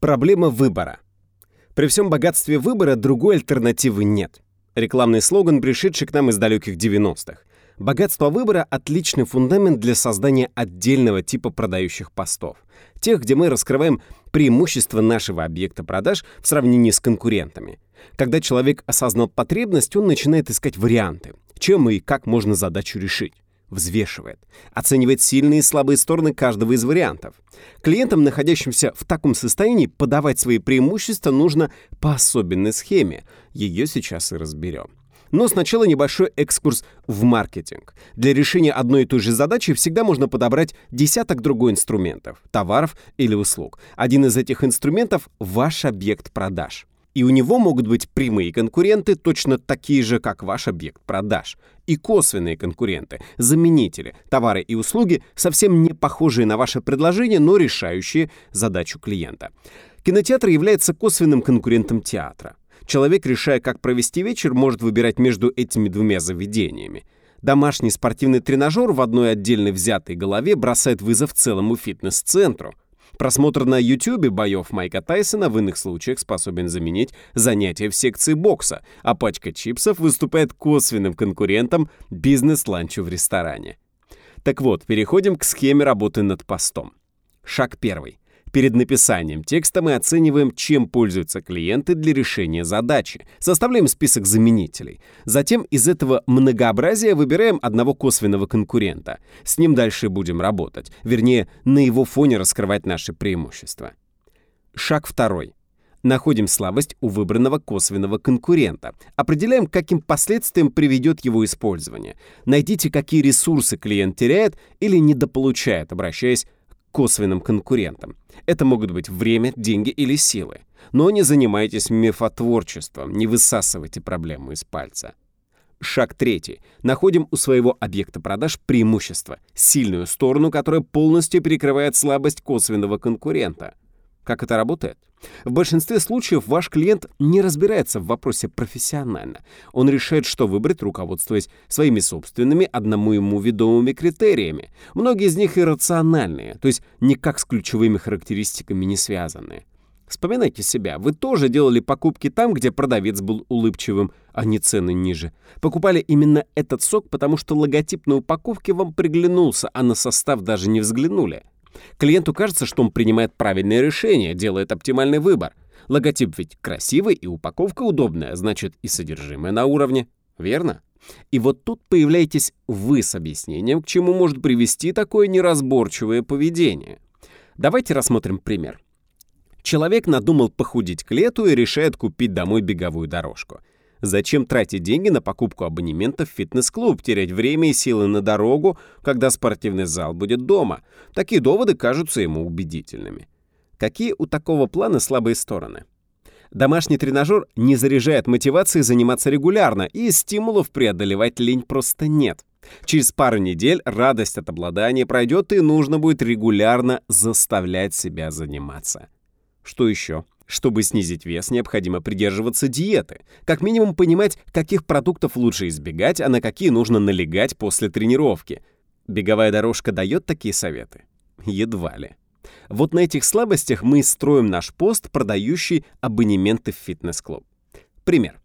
Проблема выбора. При всем богатстве выбора другой альтернативы нет. Рекламный слоган, пришедший к нам из далеких 90-х. Богатство выбора — отличный фундамент для создания отдельного типа продающих постов. Тех, где мы раскрываем преимущества нашего объекта продаж в сравнении с конкурентами. Когда человек осознал потребность, он начинает искать варианты, чем и как можно задачу решить взвешивает, оценивает сильные и слабые стороны каждого из вариантов. Клиентам, находящимся в таком состоянии, подавать свои преимущества нужно по особенной схеме. Ее сейчас и разберем. Но сначала небольшой экскурс в маркетинг. Для решения одной и той же задачи всегда можно подобрать десяток другой инструментов, товаров или услуг. Один из этих инструментов — ваш объект продаж и у него могут быть прямые конкуренты, точно такие же, как ваш объект продаж, и косвенные конкуренты, заменители, товары и услуги, совсем не похожие на ваше предложение, но решающие задачу клиента. Кинотеатр является косвенным конкурентом театра. Человек, решая, как провести вечер, может выбирать между этими двумя заведениями. Домашний спортивный тренажер в одной отдельно взятой голове бросает вызов целому фитнес-центру – Просмотр на YouTube боев Майка Тайсона в иных случаях способен заменить занятия в секции бокса, а пачка чипсов выступает косвенным конкурентом бизнес-ланчу в ресторане. Так вот, переходим к схеме работы над постом. Шаг первый. Перед написанием текста мы оцениваем, чем пользуются клиенты для решения задачи. Составляем список заменителей. Затем из этого многообразия выбираем одного косвенного конкурента. С ним дальше будем работать. Вернее, на его фоне раскрывать наши преимущества. Шаг второй. Находим слабость у выбранного косвенного конкурента. Определяем, каким последствиям приведет его использование. Найдите, какие ресурсы клиент теряет или недополучает, обращаясь косвенным конкурентам. Это могут быть время, деньги или силы. Но не занимайтесь мифотворчеством, не высасывайте проблему из пальца. Шаг третий. Находим у своего объекта продаж преимущество, сильную сторону, которая полностью перекрывает слабость косвенного конкурента. Как это работает? В большинстве случаев ваш клиент не разбирается в вопросе профессионально. Он решает, что выбрать, руководствуясь своими собственными, одному ему ведомыми критериями. Многие из них иррациональные, то есть никак с ключевыми характеристиками не связанные. Вспоминайте себя. Вы тоже делали покупки там, где продавец был улыбчивым, а не цены ниже. Покупали именно этот сок, потому что логотип на упаковке вам приглянулся, а на состав даже не взглянули. Клиенту кажется, что он принимает правильное решение, делает оптимальный выбор. Логотип ведь красивый и упаковка удобная, значит и содержимое на уровне. Верно? И вот тут появляетесь вы с объяснением, к чему может привести такое неразборчивое поведение. Давайте рассмотрим пример. Человек надумал похудеть к лету и решает купить домой беговую дорожку. Зачем тратить деньги на покупку абонемента в фитнес-клуб, терять время и силы на дорогу, когда спортивный зал будет дома? Такие доводы кажутся ему убедительными. Какие у такого плана слабые стороны? Домашний тренажер не заряжает мотивацией заниматься регулярно, и стимулов преодолевать лень просто нет. Через пару недель радость от обладания пройдет, и нужно будет регулярно заставлять себя заниматься. Что еще? Чтобы снизить вес, необходимо придерживаться диеты. Как минимум понимать, каких продуктов лучше избегать, а на какие нужно налегать после тренировки. Беговая дорожка дает такие советы? Едва ли. Вот на этих слабостях мы строим наш пост, продающий абонементы в фитнес-клуб. Пример.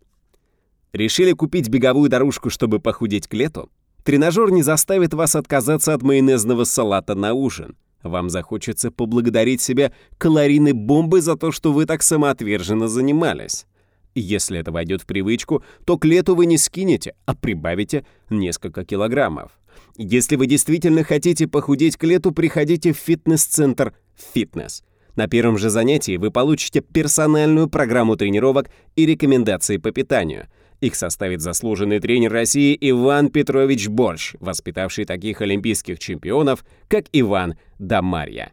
Решили купить беговую дорожку, чтобы похудеть к лету? Тренажер не заставит вас отказаться от майонезного салата на ужин. Вам захочется поблагодарить себя калорийной бомбой за то, что вы так самоотверженно занимались. Если это войдет в привычку, то к лету вы не скинете, а прибавите несколько килограммов. Если вы действительно хотите похудеть к лету, приходите в фитнес-центр «Фитнес». На первом же занятии вы получите персональную программу тренировок и рекомендации по питанию – их составит заслуженный тренер России Иван Петрович Борщ, воспитавший таких олимпийских чемпионов, как Иван Дамарья.